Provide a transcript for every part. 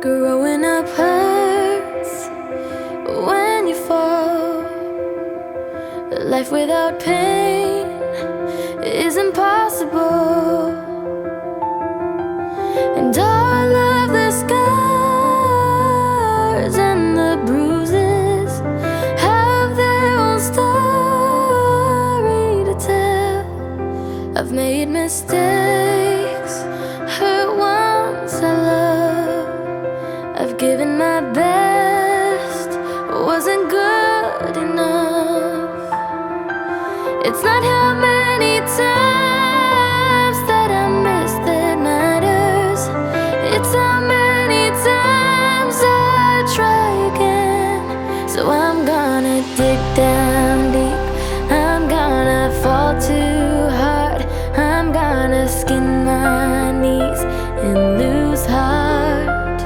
Growing up hurts when you fall. Life without pain is impossible. And all of the scars and the bruises have their own story to tell. I've made mistakes, hurt once, I love. skin my knees and lose heart.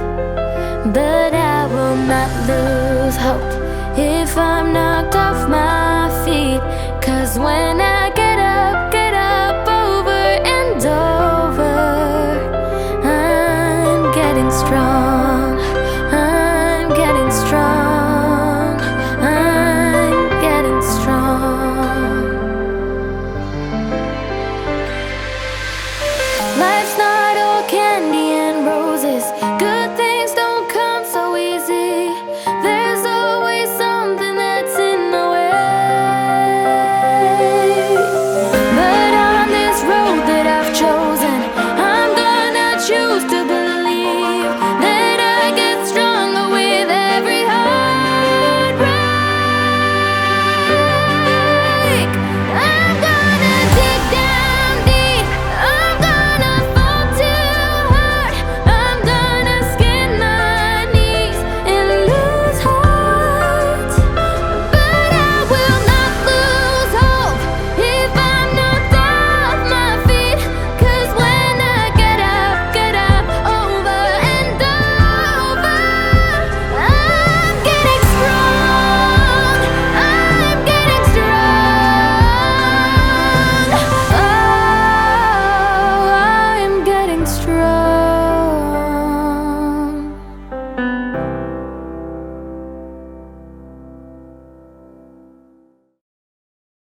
But I will not lose hope if I'm not. Life's not